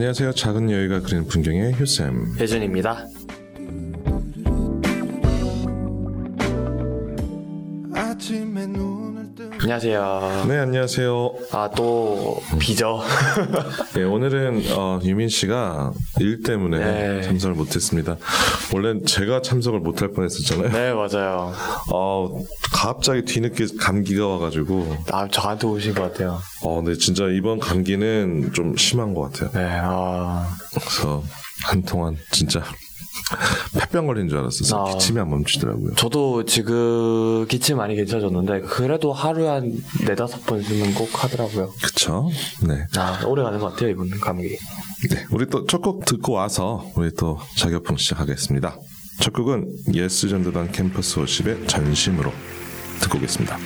안녕하세요. 작은 여유가 그리는 풍경의 휴쌤. 혜준입니다. 안녕하세요. 네, 안녕하세요. 아, 또 비죠. 네, 오늘은 어, 유민 씨가 일 때문에 네. 참석을 못했습니다. 원래 제가 참석을 못할 뻔했었잖아요. 네, 맞아요. 어, 갑자기 뒤늦게 감기가 와가지고, 아, 저한테 오신 것 같아요. 어, 네, 진짜 이번 감기는 좀 심한 것 같아요. 네, 아, 그래서 한동안 진짜 폐병 걸린 줄 알았어요. 아. 기침이 안 멈추더라고요. 저도 지금 기침 많이 괜찮아졌는데 그래도 하루에 한 네다섯 번씩은 꼭 하더라고요. 그쵸? 네. 아, 오래 가는 것 같아요, 이번 감기. 네, 우리 또 첫 곡 듣고 와서 우리 또 자격풍 시작하겠습니다. 첫 곡은 예수전도단 캠퍼스 워십의 전심으로 듣고 오겠습니다.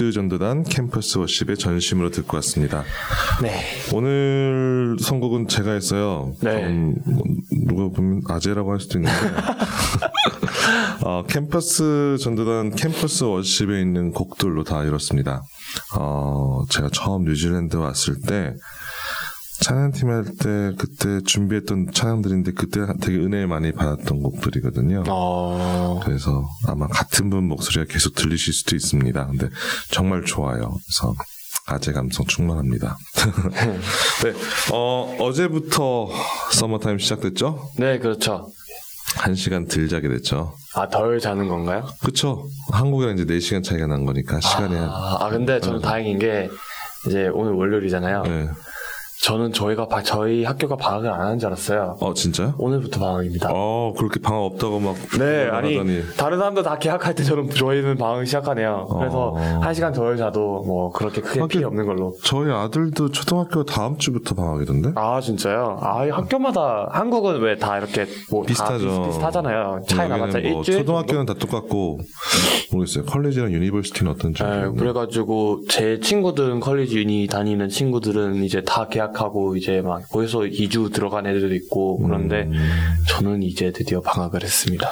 예수 전도단 캠퍼스 워십의 전심으로 듣고 왔습니다. 네. 오늘 선곡은 제가 했어요. 네. 음, 뭐, 누가 보면 아재라고 할 수도 있는데 어, 캠퍼스 전도단 캠퍼스 워십에 있는 곡들로 다 이렇습니다. 어, 제가 처음 뉴질랜드 왔을 때 찬양팀 할 때 그때 준비했던 찬양들인데 그때 되게 은혜 많이 받았던 곡들이거든요. 어, 그래서 아마 같은 분 목소리가 계속 들리실 수도 있습니다. 근데 정말 좋아요. 그래서 아재 감성 충만합니다. 네, 어, 어제부터 서머타임 시작됐죠? 네, 그렇죠. 한 시간 들 자게 됐죠. 아, 덜 자는 건가요? 그쵸? 한국이랑 이제 4시간 차이가 난 거니까 시간이 한- 아, 아, 근데 저는 다행인 게 이제 오늘 월요일이잖아요. 네. 저는 저희가 바- 저희 학교가 방학을 안 하는 줄 알았어요. 어, 진짜요? 오늘부터 방학입니다. 어, 그렇게 방학 없다고 막. 네, 아니 하더니. 다른 사람들 다 계약할 때 저는 저희는 방학 시작하네요. 그래서 어. 한 시간 덜 자도 뭐 그렇게 크게 피해 없는 걸로. 저희 아들도 초등학교 다음 주부터 방학이던데? 아 진짜요? 아이 학교마다 한국은 왜 다 이렇게 뭐 비슷하죠. 비슷, 하잖아요 차이 나봤자 뭐 일주일. 초등학교는 다 똑같고 모르겠어요. college랑 university는 어떤지. 정도? 네. 그래가지고 제 친구들은 college uni 다니는 친구들은 이제 다 개학 하고 이제 막 거기서 2주 들어간 애들도 있고 그런데 음. 저는 이제 드디어 방학을 했습니다.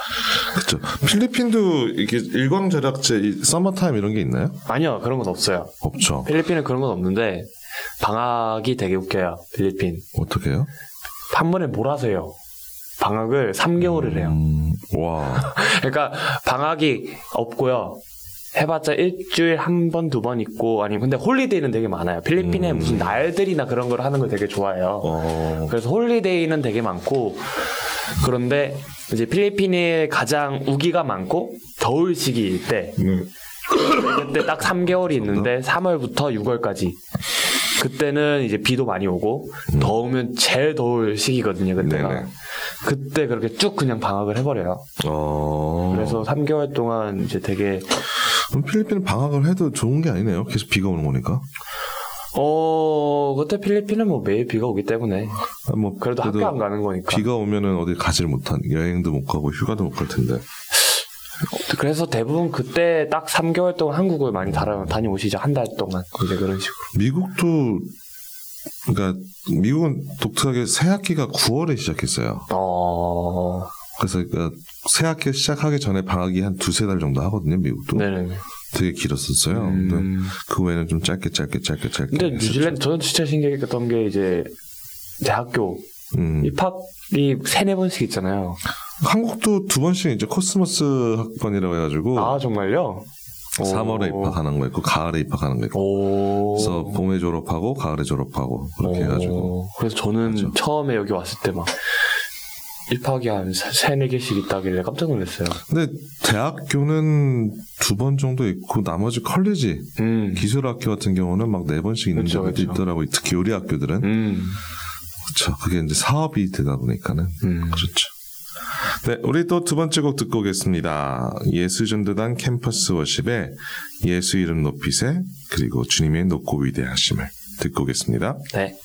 그렇죠. 필리핀도 이게 일광절약제, 이 서머타임 이런 게 있나요? 아니요 그런 건 없어요. 없죠. 필리핀은 그런 건 없는데 방학이 되게 웃겨요. 필리핀 어떻게 해요? 한 번에 몰아서 해요. 방학을 3개월을 해요. 음, 와. 그러니까 방학이 없고요. 해봤자 일주일 한 번, 두 번 있고, 아니, 근데 holiday는 되게 많아요. 필리핀에 음. 무슨 날들이나 그런 걸 하는 걸 되게 좋아해요. 어, 그래서 holiday는 되게 많고, 그런데 이제 필리핀에 가장 우기가 많고, 더울 시기일 때, 음, 그때 딱 3개월이 있는데, 3월부터 6월까지. 그때는 이제 비도 많이 오고, 더우면 제일 더울 시기거든요, 그때가. 음. 네네. 그때 그렇게 쭉 그냥 방학을 해버려요. 어. 그래서 3개월 동안 이제 되게 그럼 필리핀은 방학을 해도 좋은 게 아니네요. 계속 비가 오는 거니까. 어 그때 필리핀은 뭐 매일 비가 오기 때문에 아, 뭐 그래도 학교 안 가는 거니까 비가 오면은 어디 가지를 못한 여행도 못 가고 휴가도 못 갈 텐데. 그래서 대부분 그때 딱 3개월 동안 한국을 많이 다녀, 다녀오시죠. 한 달 동안. 이제 그런 식으로. 미국도 그러니까 미국은 독특하게 새 학기가 9월에 시작했어요. 어, 그래서 그러니까 새 학기 시작하기 전에 방학이 한 두세 달 정도 하거든요. 미국도 네네. 되게 길었었어요. 음. 근데 그 외에는 좀 짧게 짧게 짧게 짧게. 근데 했었죠. 뉴질랜드 저는 진짜 신기했던 게 이제 대학교 음. 입학이 세네 번씩 있잖아요. 한국도 두 번씩 이제 코스모스 학번이라고 해가지고 아 정말요? 3월에 오. 입학하는 거 있고 가을에 입학하는 거 있고 오. 그래서 봄에 졸업하고 가을에 졸업하고 그렇게 오. 해가지고 그래서 저는 맞아. 처음에 여기 왔을 때 막 입학이 한 세- 세네 개씩 있다길래 깜짝 놀랐어요. 근데 대학교는 두 번 정도 있고 나머지 college 음. 기술학교 같은 경우는 막 네 번씩 있는 그쵸, 그쵸. 있더라고요. 특히 요리 학교들은 음. 그렇죠. 그게 이제 사업이 되다 보니까는 음. 그렇죠. 네, 우리 또 두 번째 곡 듣고 오겠습니다. 예수전도단 캠퍼스 워십의 예수 이름 높이세 그리고 주님의 높고 위대하심을 듣고 오겠습니다. 네.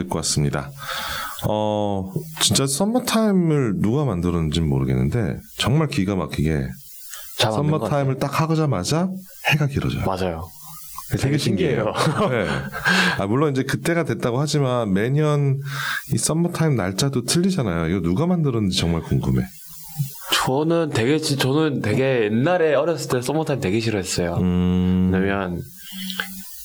네, 찬양 듣고 왔습니다. 어, 진짜 썸머타임을 누가 만들었는지 모르겠는데 정말 기가 막히게 것. 썸머타임을 딱 하자마자 해가 길어져요. 맞아요. 되게 신기해요. 네. 아, 물론 이제 그때가 됐다고 하지만 매년 이 썸머타임 날짜도 틀리잖아요. 이거 누가 만들었는지 정말 궁금해. 저는 되게 지- 저는 되게 옛날에 어렸을 때 서머타임 되게 싫어했어요. 음, 왜냐면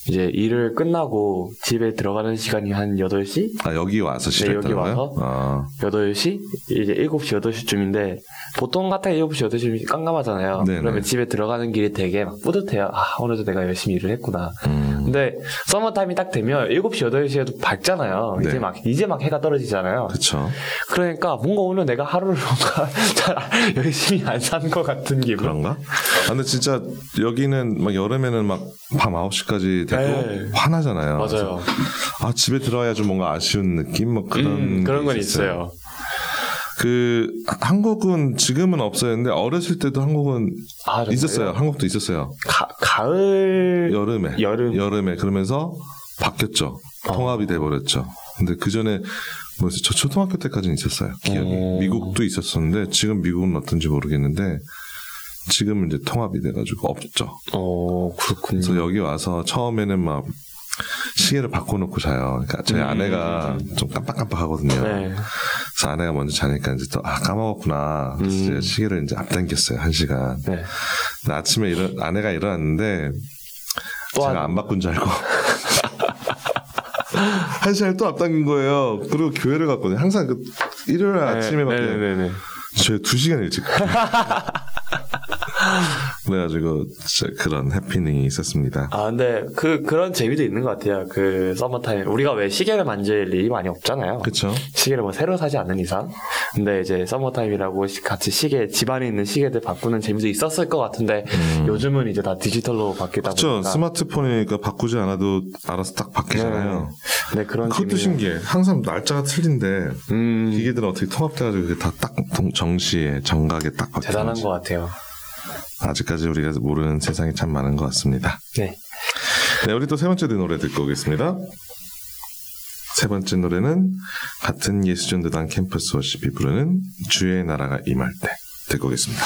이제 일을 끝나고 집에 들어가는 시간이 한 8시? 아, 여기 와서 싫었던 여기? 와서? 아, 8시? 이제 7시, 8시쯤인데 보통 같아요 7시, 8시 깜깜하잖아요. 네네. 그러면 집에 들어가는 길이 되게 막 뿌듯해요. 아, 오늘도 내가 열심히 일을 했구나. 음, 근데 서머 타임이 딱 되면 7시, 8시에도 밝잖아요. 네. 이제 막 이제 막 해가 떨어지잖아요. 그쵸. 그러니까 뭔가 오늘 내가 하루를 뭔가 잘 열심히 안 산 것 같은 기분. 그런가? 아, 근데 진짜 여기는 막 여름에는 막 밤 9시까지 돼도 네. 화나잖아요. 맞아요. 아, 집에 들어와야 좀 뭔가 아쉬운 느낌? 뭐 그런. 음, 그런 게건 있어요. 그 한국은 지금은. 근데 어렸을 때도 한국은 아? 있었어요. 한국도 있었어요. 가, 가을 여름에. 여름. 여름에 그러면서 바뀌었죠. 통합이 돼 버렸죠. 근데 그 전에 뭐지? 저 초등학교 때까지는 있었어요. 기억이. 오. 미국도 있었었는데 지금 미국은 어떤지 모르겠는데 지금은 이제 통합이 돼 가지고 없죠. 어 그렇군요. 그래서 여기 와서 처음에는 막 시계를 바꿔놓고 자요. 그러니까 저희 음. 아내가 좀 깜빡깜빡하거든요. 네. 그래서 아내가 먼저 자니까 이제 또 아 까먹었구나. 그래서 음. 이제 시계를 이제 앞당겼어요 한 시간. 네. 아침에 일어 아내가 일어났는데 또 제가 한- 안 바꾼 줄 알고 한 시간을 또 앞당긴 거예요. 그리고 교회를 갔거든요. 항상 그 일요일 아침에밖에 네 네네. 저희 두 시간 일찍. 그래가지고 진짜 그런 해프닝이 있었습니다. 아 근데 그 그런 재미도 있는 것 같아요. 그 서머타임 우리가 왜 시계를 만질 일이 많이 없잖아요. 그렇죠. 시계를 뭐 새로 사지 않는 이상. 근데 이제 서머타임이라고 시- 같이 시계 집안에 있는 시계들 바꾸는 재미도 있었을 것 같은데 요즘은 이제 다 디지털로 바뀌다 그렇죠. 보니까. 스마트폰이니까 바꾸지 않아도 알아서 딱 바뀌잖아요. 네, 그런 그것도 재미는- 신기해. 항상 날짜가 틀린데 음, 기계들은 어떻게 통합돼가지고 그게 다딱 정시에 정각에 딱 대단한 바뀌는지 것 같아요. 아직까지 우리가 모르는 세상이 참 많은 것 같습니다. 네. 네, 우리 또 세 번째 노래 듣고 오겠습니다. 세 번째 노래는 같은 예수전도단 캠퍼스 워십이 부르는 주의 나라가 임할 때 듣고 오겠습니다.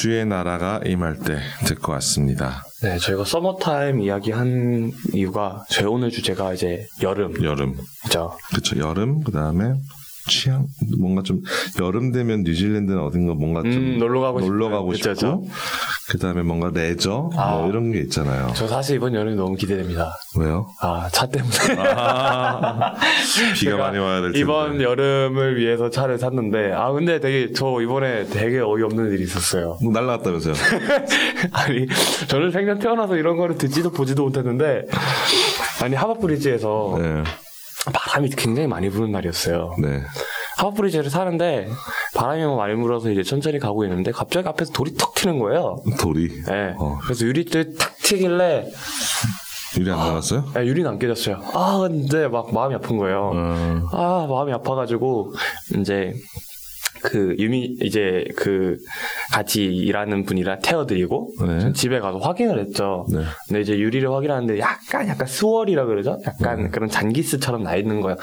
주의 나라가 임할 때 듣고 왔습니다. 네, 저희가 서머타임 이야기한 이유가 저희 오늘 주제가 이제 여름이죠. 여름, 그쵸 여름 그 다음에 취향 뭔가 좀 여름 되면 뉴질랜드는 어딘가 뭔가 좀 음, 놀러 가고 놀러 싶어요. 가고 그쵸, 싶고 그 다음에 뭔가 레저 아. 뭐 이런 게 있잖아요. 저 사실 이번 여름이 너무 기대됩니다. 왜요? 아, 차 때문에. 아, 비가 많이 와야 될 텐데. 이번 여름을 위해서 차를 샀는데, 아, 근데 되게, 저 이번에 되게 어이없는 일이 있었어요. 뭐 날라갔다면서요? 아니, 저는 생전 태어나서 이런 거를 듣지도 보지도 못했는데, 아니, 하버브리지에서 네, 바람이 굉장히 많이 부는 날이었어요. 네. 하버브리지를 사는데, 바람이 많이 불어서 이제 천천히 가고 있는데, 갑자기 앞에서 돌이 턱 튀는 거예요. 돌이 네. 어, 그래서 유리들 탁 튀길래, 유리 안 나갔어요? 아, 유리는 안 깨졌어요. 아, 근데 막 마음이 아픈 거예요. 어, 아 마음이 아파가지고 이제 그 유미 이제 그 같이 일하는 분이랑 태워드리고 네. 전 집에 가서 확인을 했죠. 네. 근데 이제 유리를 확인하는데 약간 약간 스월이라 그러죠. 약간 네. 그런 잔기스처럼 나 있는 거예요.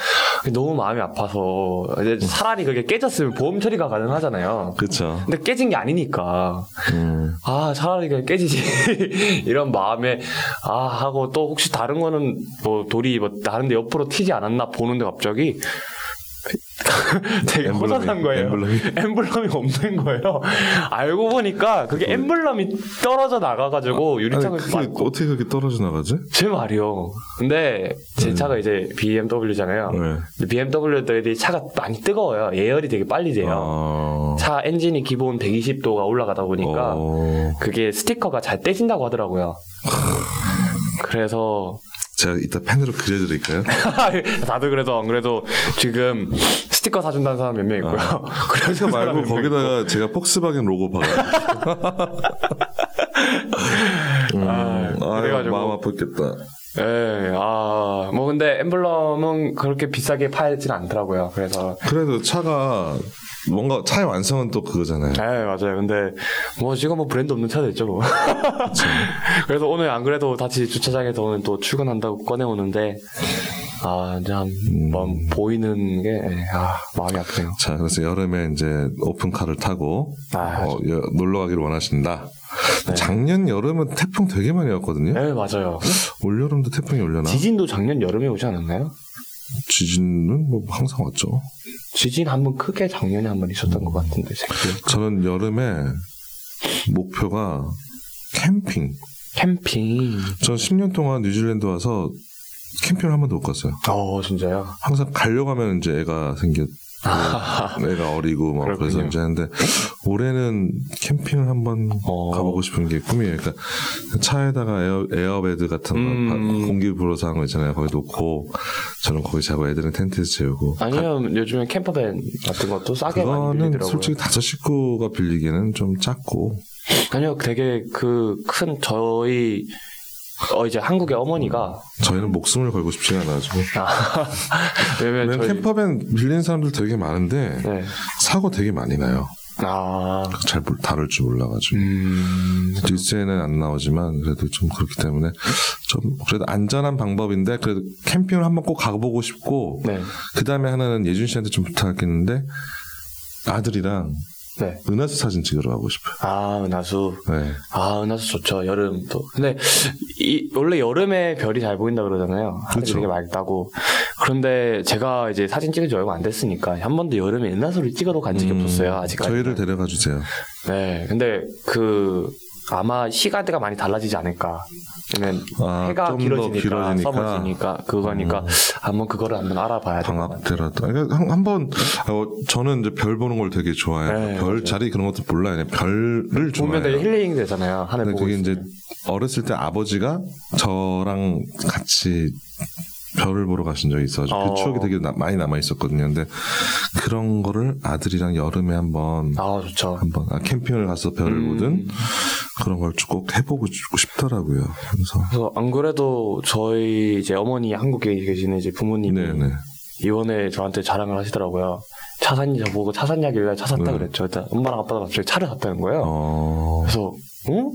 너무 마음이 아파서 이제 차라리 그게 깨졌으면 보험 처리가 가능하잖아요. 그쵸. 근데 깨진 게 아니니까 음, 아 차라리 그냥 깨지지 이런 마음에 아 하고 또 혹시 다른 거는 뭐 돌이 뭐 다른데 옆으로 튀지 않았나 보는데 갑자기 되게 엠블럼이- 허전한 거예요. 엠블럼이? 엠블럼이 없는 거예요. 알고 보니까 그게 엠블럼이 떨어져 나가가지고 아니, 유리창을 그게 맞고 어떻게 그렇게 떨어져 나가지? 제 말이요. 근데 제 차가 이제 BMW잖아요. 네. BMW들이 차가 많이 뜨거워요. 예열이 되게 빨리 돼요. 어, 차 엔진이 기본 120도가 올라가다 보니까 어, 그게 스티커가 잘 떼진다고 하더라고요. 그래서 제가 이따 펜으로 그려드릴까요? 다들 그래도 안 그래도 지금 스티커 사준다는 사람 몇 명 있고요. 그래서 말고 거기다가 제가 폭스바겐 로고 박아요. 음, 아, 아유, 그래가지고. 마음 아팠겠다. 예, 아, 뭐 근데 엠블럼은 그렇게 비싸게 팔진 않더라고요. 그래서 그래도 차가 뭔가 차의 완성은 또 그거잖아요. 네 맞아요. 근데 뭐 지금 뭐 브랜드 없는 차도 있죠 뭐. 그래서 오늘 안 그래도 다시 주차장에서 오늘 또 출근한다고 꺼내 오는데 아 참 뭐, 보이는 게 아, 마음이 아프네요. 자, 그래서 여름에 이제 오픈카를 타고 아, 어, 여- 놀러 가기를 원하신다. 작년 여름은 태풍 되게 많이 왔거든요. 네 맞아요. 올 여름도 태풍이 올려나? 지진도 작년 여름에 오지 않았나요? 지진은 뭐 항상 왔죠. 지진 한 번 크게 작년에 한 번 있었던 것 같은데 생각해. 저는 여름에 목표가 캠핑. 캠핑. 전 10년 동안 뉴질랜드 와서 캠핑을 한 번도 못 갔어요. 어 진짜요? 항상 가려고 하면 이제 애가 생 겼 애가 어리고 막 그래서 그렇군요. 이제 하는데 올해는 캠핑을 한번 어. 가보고 싶은 게 꿈이에요. 그러니까 차에다가 air, airbed 같은 거 음. 바- 공기 불어서 한 거 있잖아요. 거기 놓고 저는 거기 자고 애들은 텐트에서 재우고 아니면 요즘에 campervan 같은 것도 싸게 많이 빌리더라고요. 솔직히 다섯 식구가 빌리기에는 좀 작고 아니요, 되게 그 큰 저희 어 이제 한국의 어머니가 저희는 목숨을 걸고 싶지가 않아가지고. 아, 왜냐면 저희 캠퍼밴 빌리는 사람들 되게 많은데 네. 사고 되게 많이 나요. 아, 잘 몰- 다룰 줄 몰라가지고. 음, 뉴스에는 안 나오지만 그래도 좀 그렇기 때문에 좀 그래도 안전한 방법인데 그래도 캠핑을 한번 꼭 가보고 싶고 네, 그 다음에 하나는 예준 씨한테 좀 부탁했는데 아들이랑 네. 은하수 사진 찍으러 가고 싶어요. 아, 은하수. 네. 아, 은하수 좋죠. 여름 또. 근데 이 원래 여름에 별이 잘 보인다 그러잖아요. 하늘이 그쵸. 되게 맑다고. 그런데 제가 이제 사진 찍은 지 얼마 안 됐으니까 한 번도 여름에 은하수를 찍어도 간 적이 없었어요. 아직까지. 음, 저희를 데려가 주세요. 네. 근데 그 아마 시간대가 많이 달라지지 않을까. 왜냐면 아, 해가 길어지니까, 길어지니까. 음. 서머지니까 그거니까 한번 그거를 한번 알아봐야 될것 방학. 때라도 그러니까 한- 한번 어, 저는 이제 별 보는 걸 되게 좋아해요. 네, 별 맞아요. 자리 그런 것도 몰라요. 별을 보면 좋아해요. 되게 힐링 되잖아요. 하늘 보고 그게 이제 있으면. 어렸을 때 아버지가 저랑 같이 별을 보러 가신 적이 있어서 어. 그 추억이 되게 나- 많이 남아 있었거든요. 근데 그런 거를 아들이랑 여름에 한번 아 좋죠. 한번 아, 캠핑을 가서 별을 음. 보든 그런 걸 꼭 해보고 싶더라고요. 그래서 그래서 안 그래도 저희 이제 어머니 한국에 계시는 이제 부모님이 네네 이번에 저한테 자랑을 하시더라고요. 차 샀니 저보고 차 샀냐길래 차 샀다 네. 그랬죠. 일단 엄마랑 아빠가 갑자기 차를 샀다는 거예요. 어 그래서 어?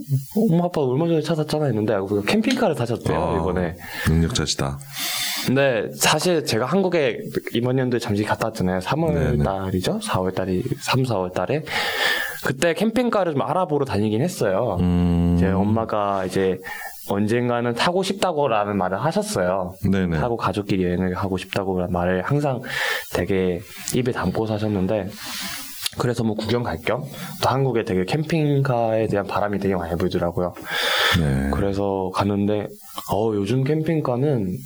엄마 아빠 얼마 전에 차 샀잖아 했는데 알고 보니까 캠핑카를 사셨대요 어, 이번에. 능력자시다. 근데 사실 제가 한국에 이번 연도에 잠시 갔다 왔잖아요. 3월 네네. 달이죠? 4월 달이 3, 4월 달에 그때 캠핑카를 좀 알아보러 다니긴 했어요. 음. 이제 엄마가 이제 언젠가는 타고 싶다고라는 말을 하셨어요. 네네. 타고 가족끼리 여행을 하고 싶다고 말을 항상 되게 입에 담고 사셨는데 그래서 뭐 구경 갈 겸 또 한국에 되게 캠핑카에 대한 바람이 되게 많이 불더라고요. 네. 그래서 갔는데 어 요즘 캠핑카는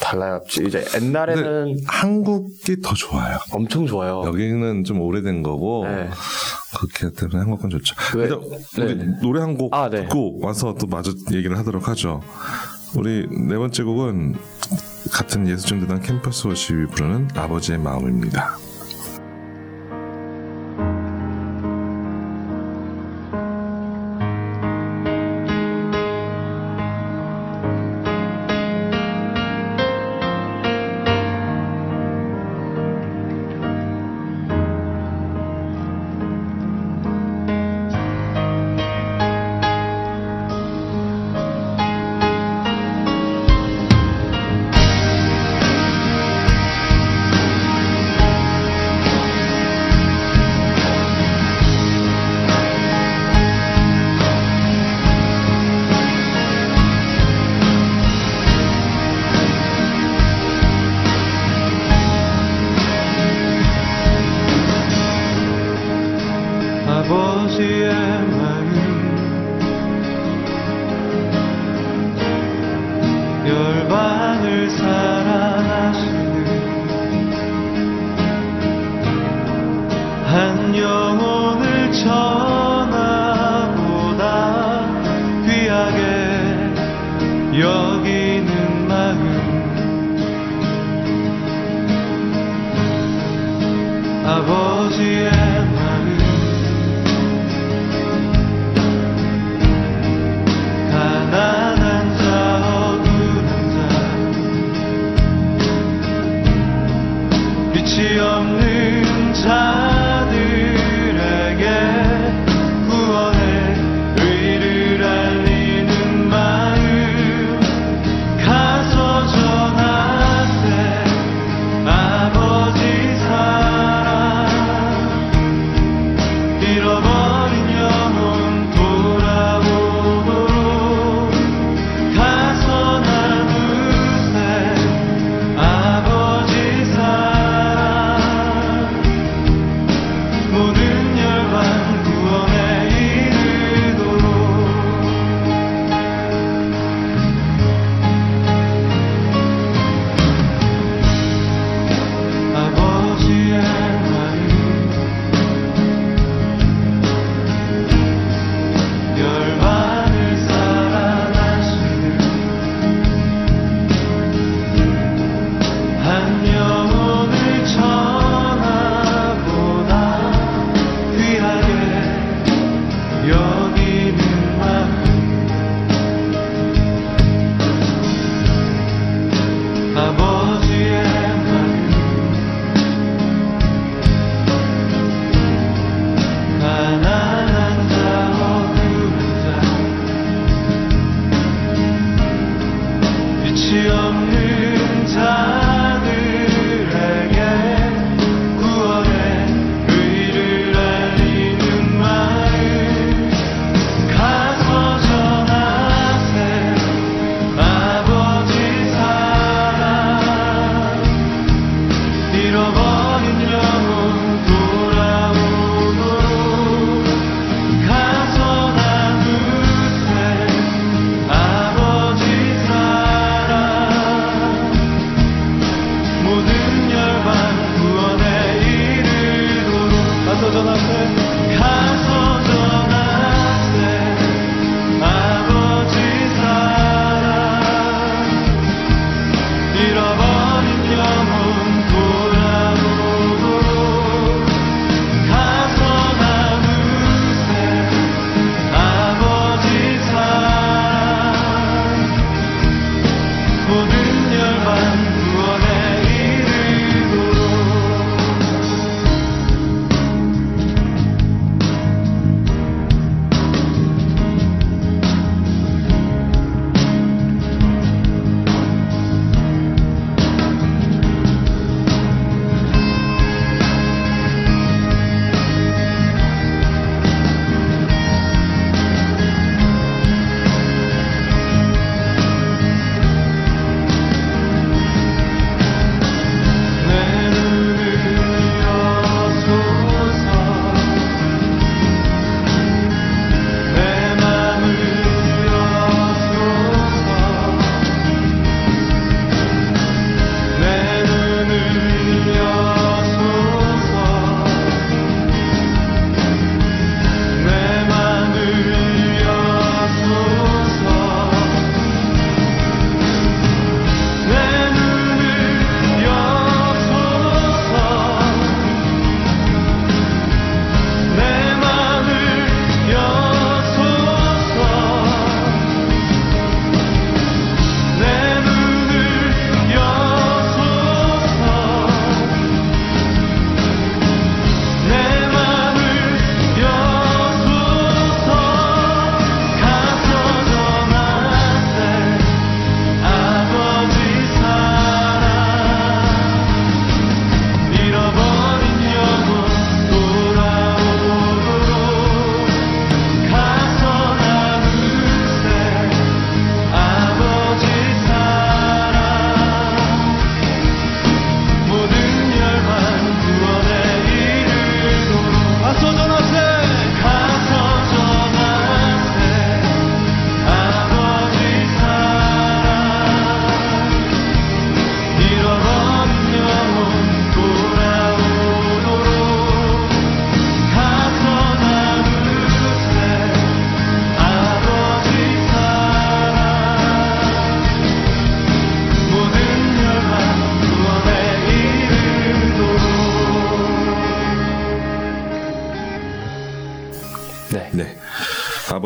달라요. 이제 옛날에는 한국이 더 좋아요. 엄청 좋아요. 여기는 좀 오래된 거고 네. 그렇기 때문에 한국은 좋죠. 왜- 일단 우리 네. 노래 한 곡 아, 네. 듣고 와서 또 마저 얘기를 하도록 하죠. 우리 네 번째 곡은 같은 예수전도단 캠퍼스 워십이 부르는 아버지의 마음입니다.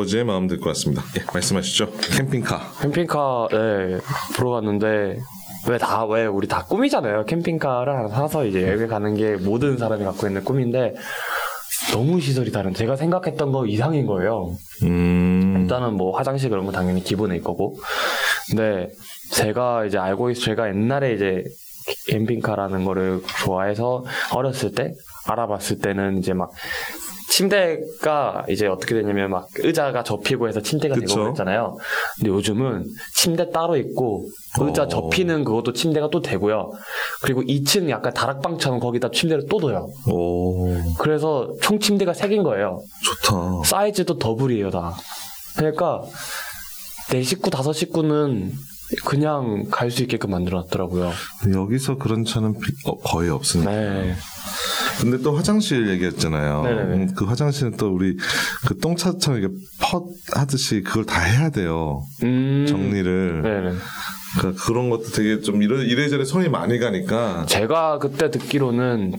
아버지의 마음 듣고 왔습니다. 예, 말씀하시죠. 캠핑카. 캠핑카 네, 보러 갔는데 왜 다 왜 우리 다 꿈이잖아요. 캠핑카를 하나 사서 이제 여행 가는 게 모든 사람이 갖고 있는 꿈인데 너무 시설이 다른. 제가 생각했던 거 이상인 거예요. 음, 일단은 뭐 화장실 그런 거 당연히 기본일 거고. 근데 제가 이제 알고 있, 제가 옛날에 이제 캠핑카라는 거를 좋아해서 어렸을 때 알아봤을 때는 이제 막 침대가 이제 어떻게 되냐면 막 의자가 접히고 해서 침대가 그쵸. 되고 그랬잖아요. 근데 요즘은 침대 따로 있고 의자 어. 접히는 그것도 침대가 또 되고요. 그리고 2층 약간 다락방처럼 거기다 침대를 또 둬요. 오, 그래서 총 침대가 3개인 거예요. 좋다. 사이즈도 더블이에요, 다. 그러니까 네 식구, 다섯 식구는 그냥 갈 수 있게끔 만들어놨더라고요. 여기서 그런 차는 비- 어, 거의 없으니까. 네. 근데 또 화장실 얘기했잖아요. 네네네. 음, 그 화장실은 또 우리 그 똥차처럼 이렇게 펫 하듯이 그걸 다 해야 돼요. 음. 정리를. 네네. 그러니까 그런 것도 되게 좀 이래, 이래저래 손이 많이 가니까. 제가 그때 듣기로는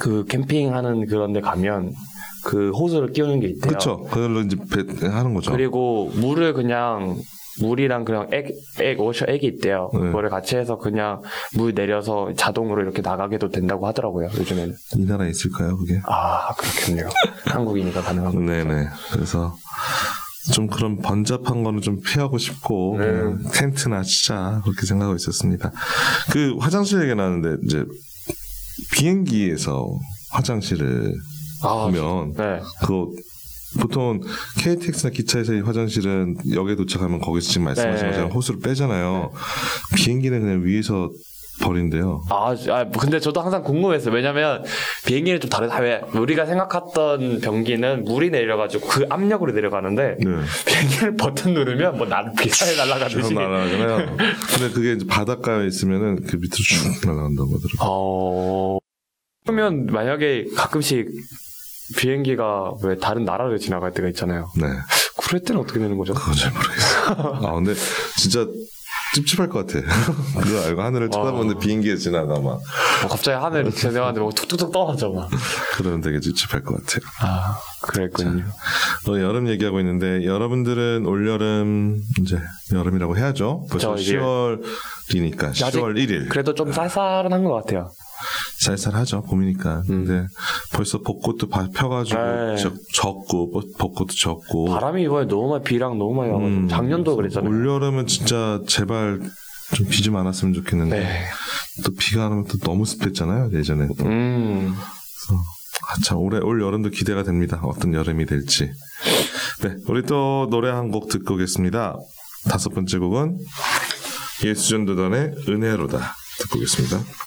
그 캠핑하는 그런 데 가면 그 호수를 끼우는 게 있대요. 그쵸. 그걸로 이제 배, 하는 거죠. 그리고 물을 그냥 물이랑 그냥 액, 액, 워셔 액이 있대요. 네. 그거를 같이 해서 그냥 물 내려서 자동으로 이렇게 나가게도 된다고 하더라고요, 요즘에는. 이 나라에 있을까요, 그게? 아, 그렇군요. 한국이니까 가능한 거. 네네. 그래서 좀 그런 번잡한 거는 좀 피하고 싶고 네. 그냥 텐트나 치자 그렇게 생각하고 있었습니다. 그 화장실 얘기 나는데 이제 비행기에서 화장실을 아, 보면 네. 그 보통 KTX나 기차에서의 화장실은 역에 도착하면 거기서 지금 말씀하신 네. 것처럼 호수를 빼잖아요. 비행기는 그냥 위에서 버린대요. 아, 아, 근데 저도 항상 궁금했어요. 왜냐면 비행기는 좀 다르다. 왜 우리가 생각했던 변기는 물이 내려가지고 그 압력으로 내려가는데 네. 비행기를 버튼 누르면 뭐날 비싸게 날아가듯이. 쭉 날아가잖아요. 근데 그게 이제 바닷가에 있으면은 그 밑으로 쭉 날아간다고 하더라고요. 어. 그러면 만약에 가끔씩 비행기가 왜 다른 나라를 지나갈 때가 있잖아요. 네. 그럴 때는 어떻게 되는 거죠? 그건 잘 모르겠어. 아, 근데 진짜 찝찝할 것 같아. 그거 알고 하늘을 쳐다보는데 아. 비행기에 지나가 막뭐 갑자기 하늘이 지나가는데 뭐 툭툭툭 떨어져 막. 그러면 되게 찝찝할 것 같아요. 아, 그랬군요. 어, 여름 얘기하고 있는데 여러분들은 올 여름 이제 여름이라고 해야죠. 벌써 그쵸, 이제. 10월이니까 아직 10월 1일 그래도 좀 쌀쌀한 것 같아요. 쌀쌀하죠 봄이니까. 음. 근데 벌써 벚꽃도 바- 펴가지고 네. 적, 적고 벚- 벚꽃도 적고. 바람이 이번에 너무 많이 비랑 너무 많이 와가지고 음, 작년도 그랬잖아요. 올 여름은 진짜 제발 좀 비 좀 안 왔으면 좋겠는데 네. 또 비가 안 오면 또 너무 습했잖아요 예전에. 또. 음. 아, 참 올해 올 여름도 기대가 됩니다. 어떤 여름이 될지. 네, 우리 또 노래 한 곡 듣고 오겠습니다. 다섯 번째 곡은 예수전 도단의 은혜로다 듣고 오겠습니다.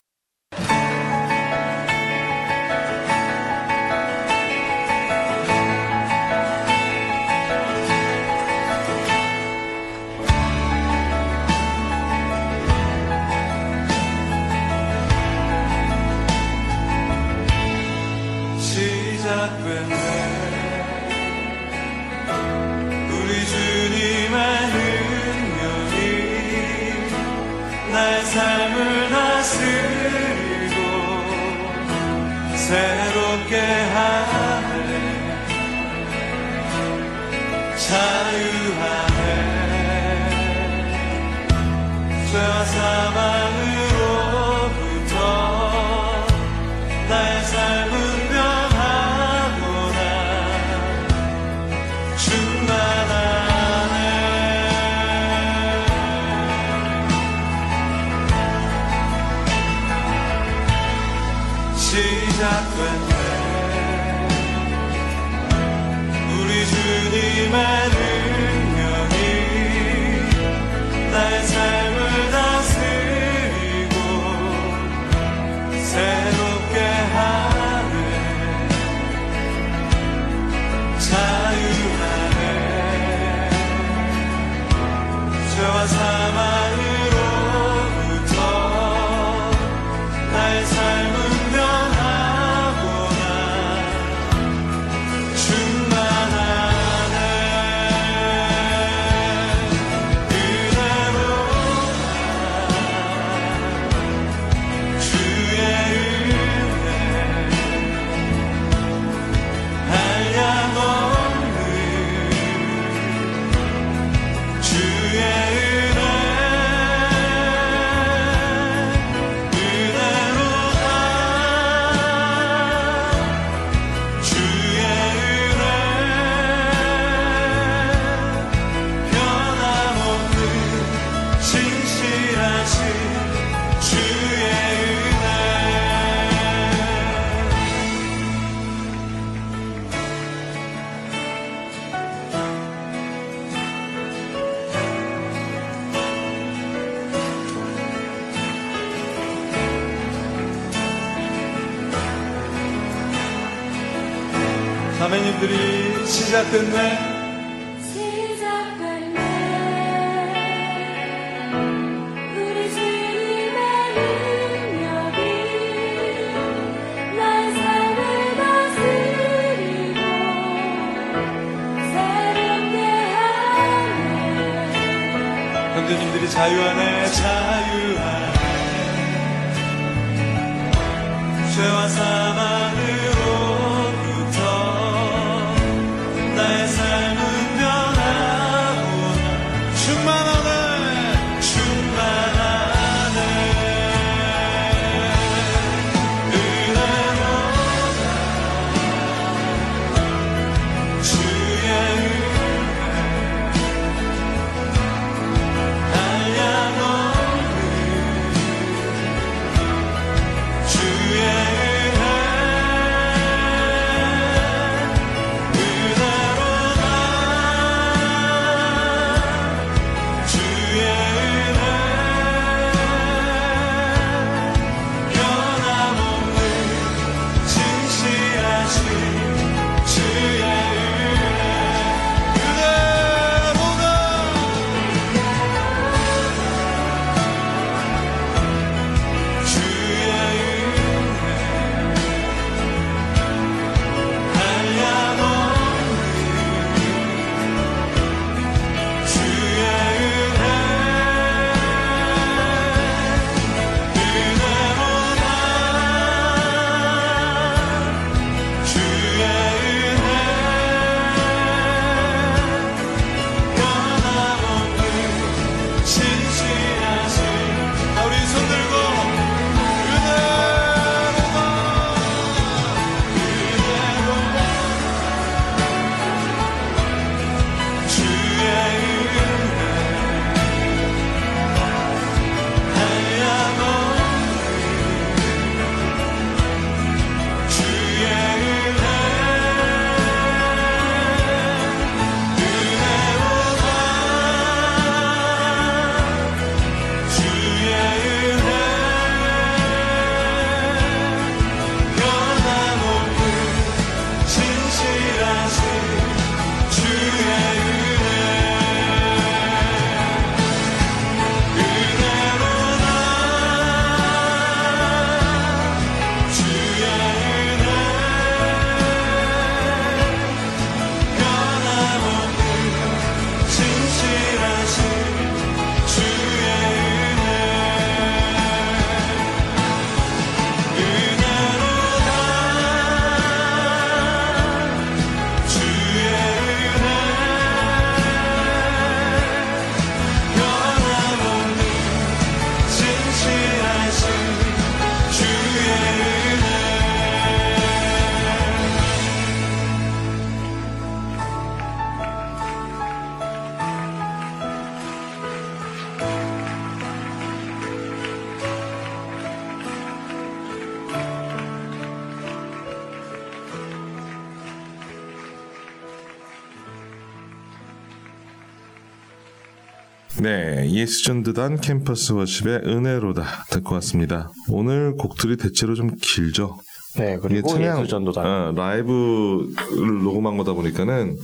네, 예수전도단 캠퍼스 워십의 은혜로다 듣고 왔습니다. 오늘 곡들이 대체로 좀 길죠. 네, 그리고 예수전도단. 어, 라이브를 녹음한 거다 보니까는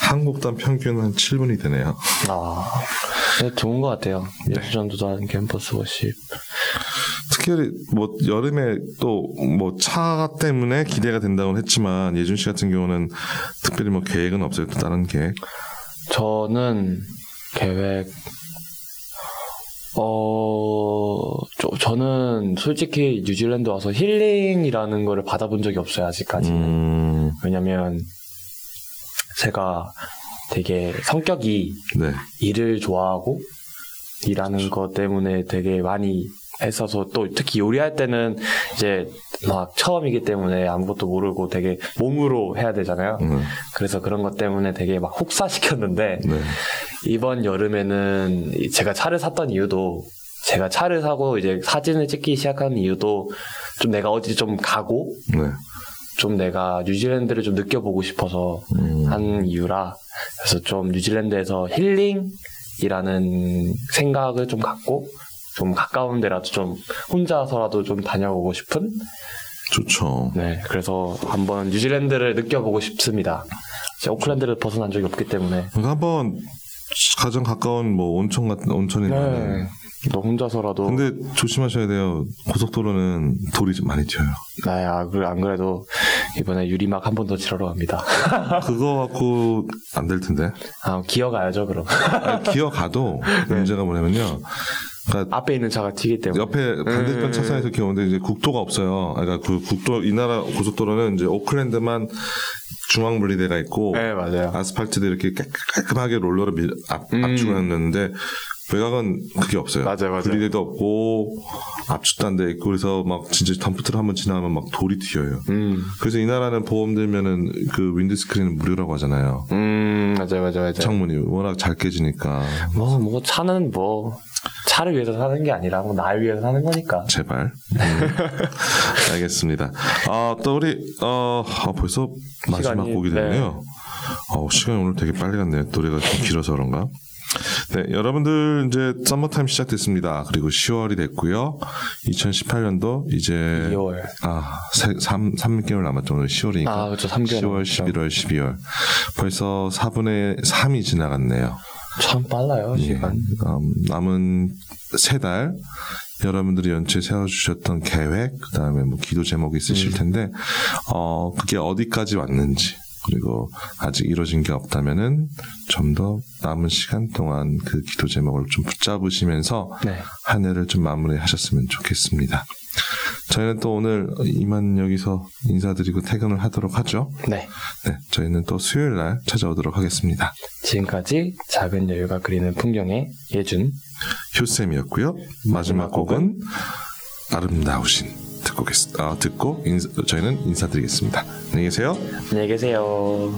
한 곡당 평균 한 7분이 되네요. 아, 네, 좋은 것 같아요. 예수전도단 캠퍼스 워십. 특별히 뭐 여름에 또 뭐 차 때문에 기대가 된다고는 했지만 예준 씨 같은 경우는 특별히 뭐 계획은 없어요. 또 다른 계획. 저는 계획 어, 저, 저는 솔직히 뉴질랜드 와서 힐링이라는 거를 받아본 적이 없어요, 아직까지는. 음, 왜냐면 제가 되게 성격이 네. 일을 좋아하고 일하는 것 때문에 되게 많이 했어서 또 특히 요리할 때는 이제 막 처음이기 때문에 아무것도 모르고 되게 몸으로 해야 되잖아요. 음, 그래서 그런 것 때문에 되게 막 혹사시켰는데 네. 이번 여름에는 제가 차를 샀던 이유도 제가 차를 사고 이제 사진을 찍기 시작한 이유도 좀 내가 어디 좀 가고 네. 좀 내가 뉴질랜드를 좀 느껴보고 싶어서 음, 한 이유라 그래서 좀 뉴질랜드에서 힐링이라는 생각을 좀 갖고 좀 가까운 데라도 좀 혼자서라도 좀 다녀오고 싶은 좋죠. 네, 그래서 한번 뉴질랜드를 느껴보고 싶습니다. 제가 오클랜드를 벗어난 적이 없기 때문에. 그러니까 한번 가장 가까운 뭐 온천 같은 온천이나 네. 너 혼자서라도. 근데 조심하셔야 돼요. 고속도로는 돌이 좀 많이 튀어요. 네, 아, 그래, 안 그래도 이번에 유리막 한 번 더 치러러 갑니다. 그거 갖고 안 될 텐데. 아, 기어가야죠, 그럼. 아니, 기어가도 문제가 뭐냐면요. 그러니까 앞에 있는 차가 튀기 때문에. 옆에 반대편 음. 차선에서 기어오는데 이제 국도가 없어요. 그러니까 그 국도 이 나라 고속도로는 이제 오클랜드만 중앙 분리대가 있고 네, 맞아요. 아스팔트도 이렇게 깔- 깔끔하게 롤러를 밀, 압, 음. 압축을 했는데 외곽은 그게 없어요. 맞아요, 맞아요. 분리대도 없고 압축도 안 돼 있고 그래서 막 진짜 덤프트럭 한번 지나가면 막 돌이 튀어요. 음, 그래서 이 나라는 보험 들면은 그 windscreen은 무료라고 하잖아요. 음, 맞아요, 맞아요, 맞아요. 창문이 워낙 잘 깨지니까 뭐, 뭐, 차는 뭐, 차를 위해서 사는 게 아니라, 뭐, 날 위해서 사는 거니까. 제발. 음. 알겠습니다. 아, 또 우리 어, 아, 벌써 마지막 시간이, 곡이 됐네요. 어, 시간이 오늘 되게 빨리 갔네요. 노래가 좀 길어서 그런가? 네, 여러분들 이제 썸머타임 시작됐습니다. 그리고 10월이 됐고요. 2018년도 이제 2월. 아, 3, 3개월 남았죠. 오늘 10월이니까. 아, 그렇죠. 3개월 10월, 남았죠. 11월, 12월. 벌써 4분의 3이 지나갔네요. 참 빨라요, 시간. 음, 남은 세 달 여러분들이 연초에 세워주셨던 계획, 그 다음에 뭐 기도 제목이 있으실 음. 텐데, 어, 그게 어디까지 왔는지, 그리고 아직 이루어진 게 없다면은 좀 더 남은 시간 동안 그 기도 제목을 좀 붙잡으시면서 네. 한 해를 좀 마무리하셨으면 좋겠습니다. 저희는 또 오늘 이만 여기서 인사드리고 퇴근을 하도록 하죠. 네. 네, 저희는 또 수요일 날 찾아오도록 하겠습니다. 지금까지 작은 여유가 그리는 풍경의 예준. 효쌤이었고요. 마지막 곡은 아름다우신 듣고 겠, 아, 듣고 인사, 저희는 인사드리겠습니다. 안녕히 계세요. 안녕히 계세요.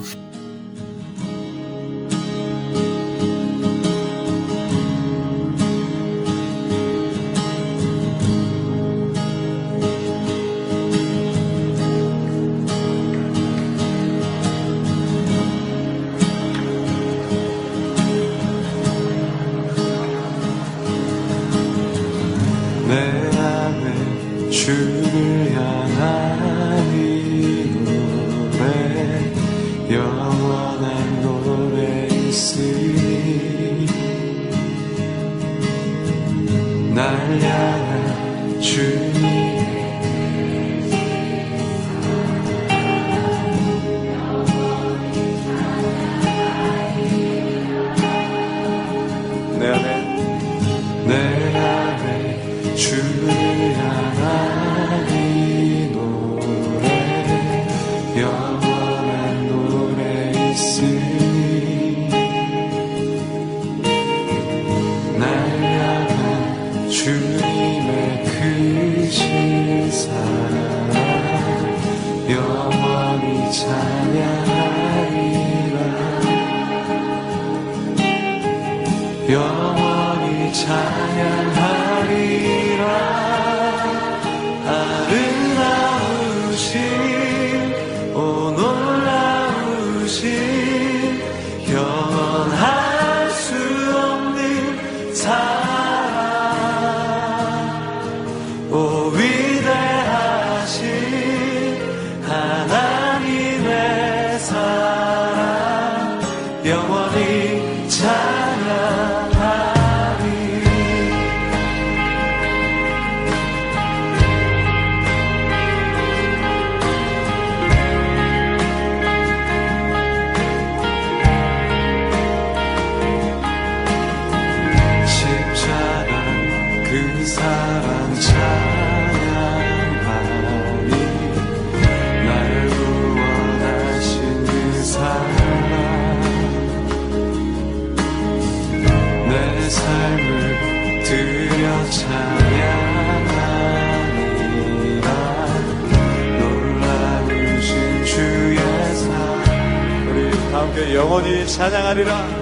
찬양하리라